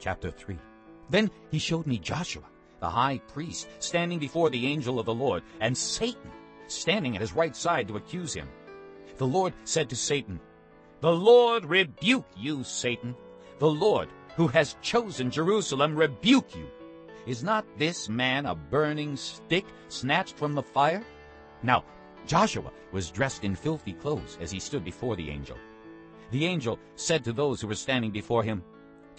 Chapter 3 Then he showed me Joshua, the high priest, standing before the angel of the Lord, and Satan standing at his right side to accuse him. The Lord said to Satan, The Lord rebuke you, Satan. The Lord, who has chosen Jerusalem, rebuke you. Is not this man a burning stick snatched from the fire? Now Joshua was dressed in filthy clothes as he stood before the angel. The angel said to those who were standing before him,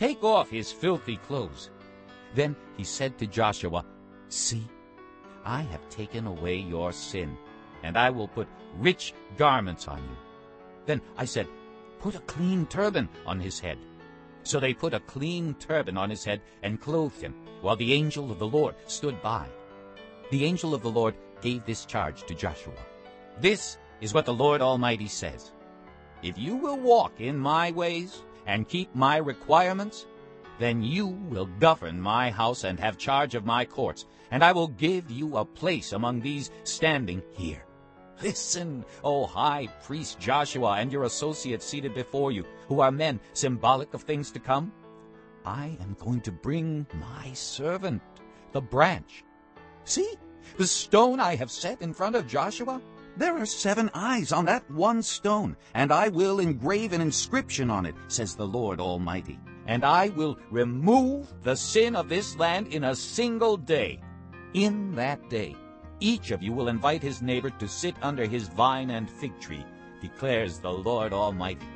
Take off his filthy clothes. Then he said to Joshua, See, I have taken away your sin, and I will put rich garments on you. Then I said, Put a clean turban on his head. So they put a clean turban on his head and clothed him, while the angel of the Lord stood by. The angel of the Lord gave this charge to Joshua. This is what the Lord Almighty says. If you will walk in my ways and keep my requirements, then you will govern my house and have charge of my courts, and I will give you a place among these standing here. Listen, O high priest Joshua and your associates seated before you, who are men symbolic of things to come. I am going to bring my servant, the branch. See, the stone I have set in front of Joshua? There are seven eyes on that one stone, and I will engrave an inscription on it, says the Lord Almighty. And I will remove the sin of this land in a single day. In that day, each of you will invite his neighbor to sit under his vine and fig tree, declares the Lord Almighty.